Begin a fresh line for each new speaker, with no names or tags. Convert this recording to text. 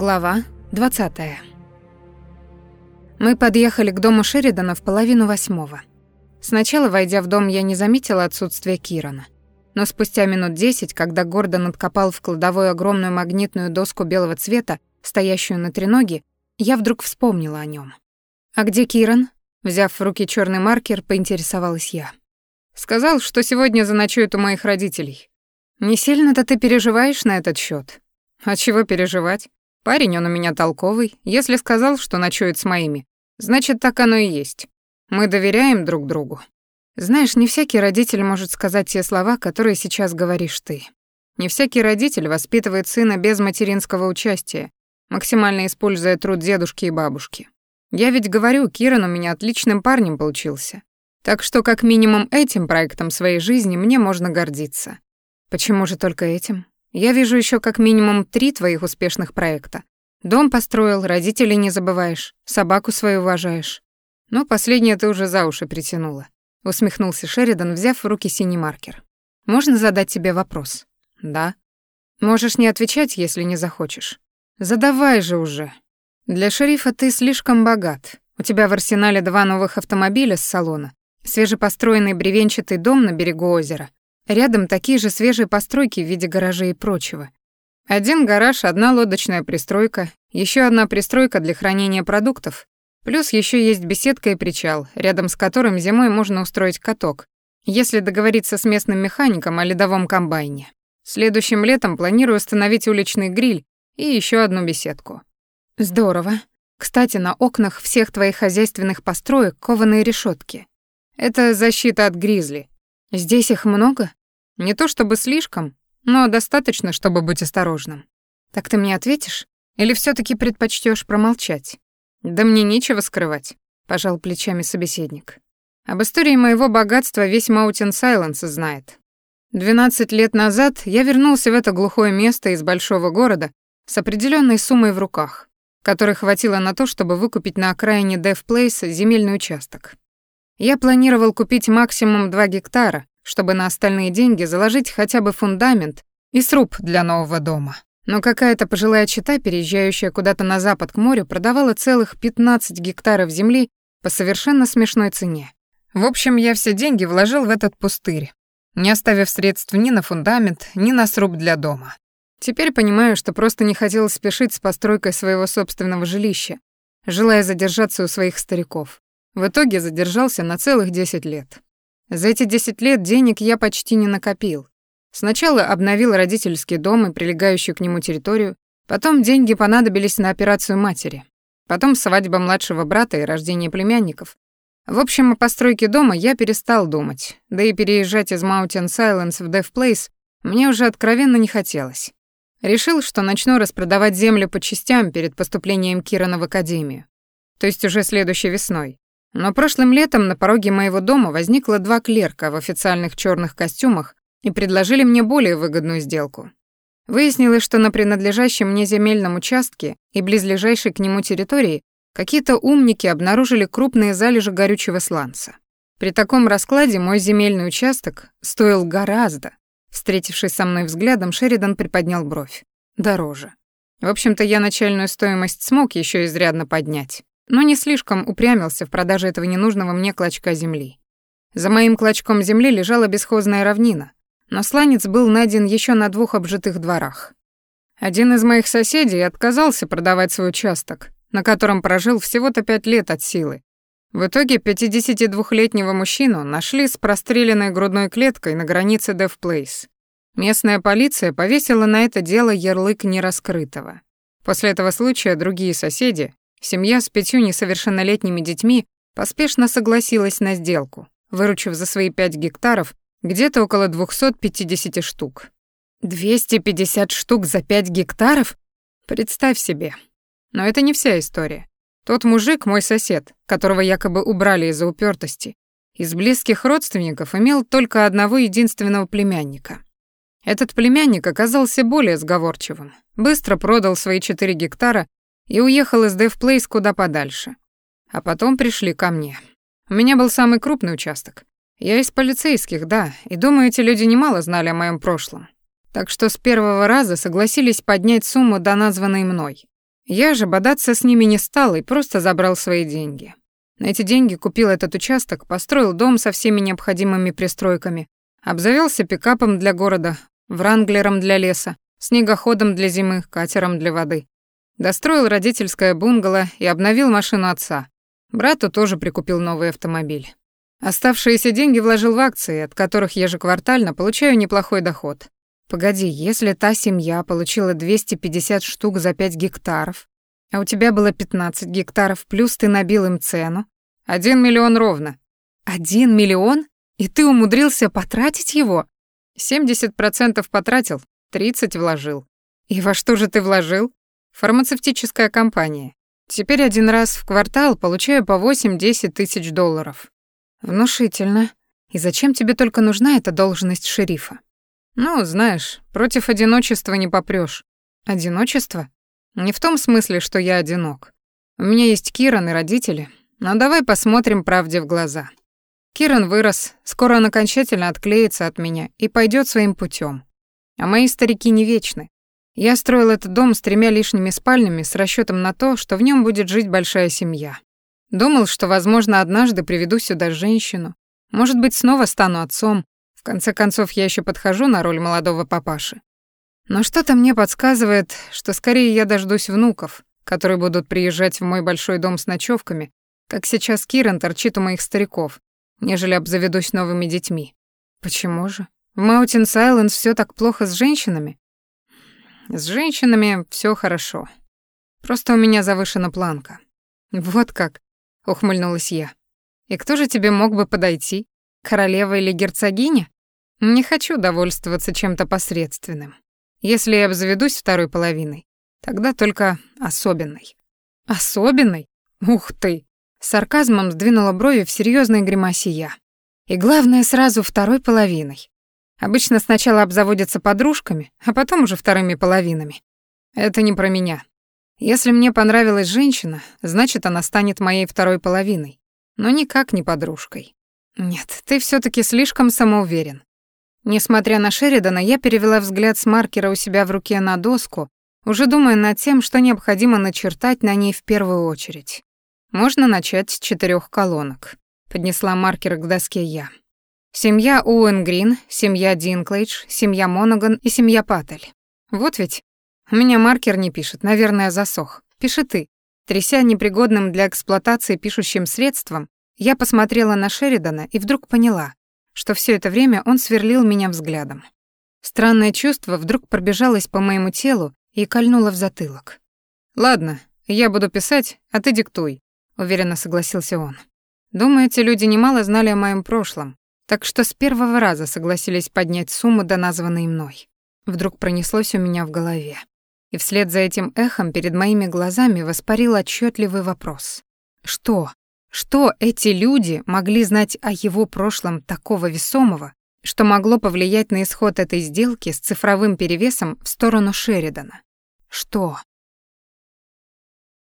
Глава 20. Мы подъехали к дому Шеридана в половину восьмого. Сначала, войдя в дом, я не заметила отсутствия Кирана. Но спустя минут десять, когда Гордон откопал в кладовой огромную магнитную доску белого цвета, стоящую на треноге, я вдруг вспомнила о нем. «А где Киран?» Взяв в руки черный маркер, поинтересовалась я. «Сказал, что сегодня заночует у моих родителей. Не сильно-то ты переживаешь на этот счет? А чего переживать? Парень он у меня толковый. Если сказал, что ночует с моими, значит, так оно и есть. Мы доверяем друг другу. Знаешь, не всякий родитель может сказать те слова, которые сейчас говоришь ты. Не всякий родитель воспитывает сына без материнского участия, максимально используя труд дедушки и бабушки. Я ведь говорю, Киран у меня отличным парнем получился. Так что как минимум этим проектом своей жизни мне можно гордиться. Почему же только этим? Я вижу еще как минимум три твоих успешных проекта. Дом построил, родителей не забываешь, собаку свою уважаешь. Но последнее ты уже за уши притянула. Усмехнулся Шеридан, взяв в руки синий маркер. Можно задать тебе вопрос? Да. Можешь не отвечать, если не захочешь. Задавай же уже. Для шерифа ты слишком богат. У тебя в арсенале два новых автомобиля с салона, свежепостроенный бревенчатый дом на берегу озера, Рядом такие же свежие постройки в виде гаражей и прочего. Один гараж, одна лодочная пристройка, еще одна пристройка для хранения продуктов, плюс еще есть беседка и причал, рядом с которым зимой можно устроить каток, если договориться с местным механиком о ледовом комбайне. Следующим летом планирую установить уличный гриль и еще одну беседку. Здорово. Кстати, на окнах всех твоих хозяйственных построек кованые решетки. Это защита от гризли. Здесь их много? Не то чтобы слишком, но достаточно, чтобы быть осторожным. Так ты мне ответишь? Или все таки предпочтешь промолчать? Да мне нечего скрывать, пожал плечами собеседник. Об истории моего богатства весь Маутин Сайленс знает. Двенадцать лет назад я вернулся в это глухое место из большого города с определенной суммой в руках, которой хватило на то, чтобы выкупить на окраине Дев Плейса земельный участок. Я планировал купить максимум 2 гектара, чтобы на остальные деньги заложить хотя бы фундамент и сруб для нового дома. Но какая-то пожилая чита, переезжающая куда-то на запад к морю, продавала целых 15 гектаров земли по совершенно смешной цене. В общем, я все деньги вложил в этот пустырь, не оставив средств ни на фундамент, ни на сруб для дома. Теперь понимаю, что просто не хотел спешить с постройкой своего собственного жилища, желая задержаться у своих стариков. В итоге задержался на целых 10 лет. За эти 10 лет денег я почти не накопил. Сначала обновил родительский дом и прилегающую к нему территорию, потом деньги понадобились на операцию матери, потом свадьба младшего брата и рождение племянников. В общем, о постройке дома я перестал думать, да и переезжать из Mountain Silence в Death Place мне уже откровенно не хотелось. Решил, что начну распродавать землю по частям перед поступлением Кирана в академию, то есть уже следующей весной. Но прошлым летом на пороге моего дома возникло два клерка в официальных черных костюмах и предложили мне более выгодную сделку. Выяснилось, что на принадлежащем мне земельном участке и близлежащей к нему территории какие-то умники обнаружили крупные залежи горючего сланца. При таком раскладе мой земельный участок стоил гораздо. Встретившись со мной взглядом, Шеридан приподнял бровь. Дороже. В общем-то, я начальную стоимость смог еще изрядно поднять но не слишком упрямился в продаже этого ненужного мне клочка земли. За моим клочком земли лежала бесхозная равнина, но сланец был найден еще на двух обжитых дворах. Один из моих соседей отказался продавать свой участок, на котором прожил всего-то пять лет от силы. В итоге 52-летнего мужчину нашли с простреленной грудной клеткой на границе Дев Плейс. Местная полиция повесила на это дело ярлык нераскрытого. После этого случая другие соседи, Семья с пятью несовершеннолетними детьми поспешно согласилась на сделку, выручив за свои пять гектаров где-то около 250 штук. 250 штук за 5 гектаров? Представь себе. Но это не вся история. Тот мужик, мой сосед, которого якобы убрали из-за упертости, из близких родственников имел только одного единственного племянника. Этот племянник оказался более сговорчивым, быстро продал свои 4 гектара и уехал из Place куда подальше. А потом пришли ко мне. У меня был самый крупный участок. Я из полицейских, да, и думаю, эти люди немало знали о моем прошлом. Так что с первого раза согласились поднять сумму до названной мной. Я же бодаться с ними не стал и просто забрал свои деньги. На эти деньги купил этот участок, построил дом со всеми необходимыми пристройками, обзавелся пикапом для города, вранглером для леса, снегоходом для зимы, катером для воды. Достроил родительское бунгало и обновил машину отца. Брату тоже прикупил новый автомобиль. Оставшиеся деньги вложил в акции, от которых ежеквартально получаю неплохой доход. Погоди, если та семья получила 250 штук за 5 гектаров, а у тебя было 15 гектаров, плюс ты набил им цену, один миллион ровно. Один миллион? И ты умудрился потратить его? 70% потратил, 30 вложил. И во что же ты вложил? Фармацевтическая компания. Теперь один раз в квартал получаю по 8-10 тысяч долларов. Внушительно. И зачем тебе только нужна эта должность шерифа? Ну, знаешь, против одиночества не попрёшь. Одиночество? Не в том смысле, что я одинок. У меня есть Киран и родители. Но давай посмотрим правде в глаза. Киран вырос, скоро он окончательно отклеится от меня и пойдет своим путем. А мои старики не вечны. Я строил этот дом с тремя лишними спальнями с расчетом на то, что в нем будет жить большая семья. Думал, что, возможно, однажды приведу сюда женщину. Может быть, снова стану отцом. В конце концов, я еще подхожу на роль молодого папаши. Но что-то мне подсказывает, что скорее я дождусь внуков, которые будут приезжать в мой большой дом с ночевками, как сейчас Киран торчит у моих стариков, нежели обзаведусь новыми детьми. Почему же? В Маутин Сайленс все так плохо с женщинами? С женщинами все хорошо. Просто у меня завышена планка. Вот как, ухмыльнулась я. И кто же тебе мог бы подойти? Королева или герцогиня? Не хочу довольствоваться чем-то посредственным. Если я обзаведусь второй половиной, тогда только особенной. Особенной? Ух ты! сарказмом сдвинула брови в серьезной гримасе я. И главное, сразу второй половиной. Обычно сначала обзаводятся подружками, а потом уже вторыми половинами. Это не про меня. Если мне понравилась женщина, значит, она станет моей второй половиной, но никак не подружкой. Нет, ты все таки слишком самоуверен. Несмотря на Шеридана, я перевела взгляд с маркера у себя в руке на доску, уже думая над тем, что необходимо начертать на ней в первую очередь. Можно начать с четырех колонок. Поднесла маркер к доске я. Семья Уэн Грин, семья Динклейдж, семья Монаган и семья Паттель. Вот ведь. У меня маркер не пишет, наверное, засох. Пиши ты. Тряся непригодным для эксплуатации пишущим средством, я посмотрела на Шеридана и вдруг поняла, что все это время он сверлил меня взглядом. Странное чувство вдруг пробежалось по моему телу и кольнуло в затылок. «Ладно, я буду писать, а ты диктуй», — уверенно согласился он. Думаю, эти люди немало знали о моем прошлом, так что с первого раза согласились поднять сумму до названной мной. Вдруг пронеслось у меня в голове. И вслед за этим эхом перед моими глазами воспарил отчетливый вопрос. Что? Что эти люди могли знать о его прошлом такого весомого, что могло повлиять на исход этой сделки с цифровым перевесом в сторону Шеридана? Что?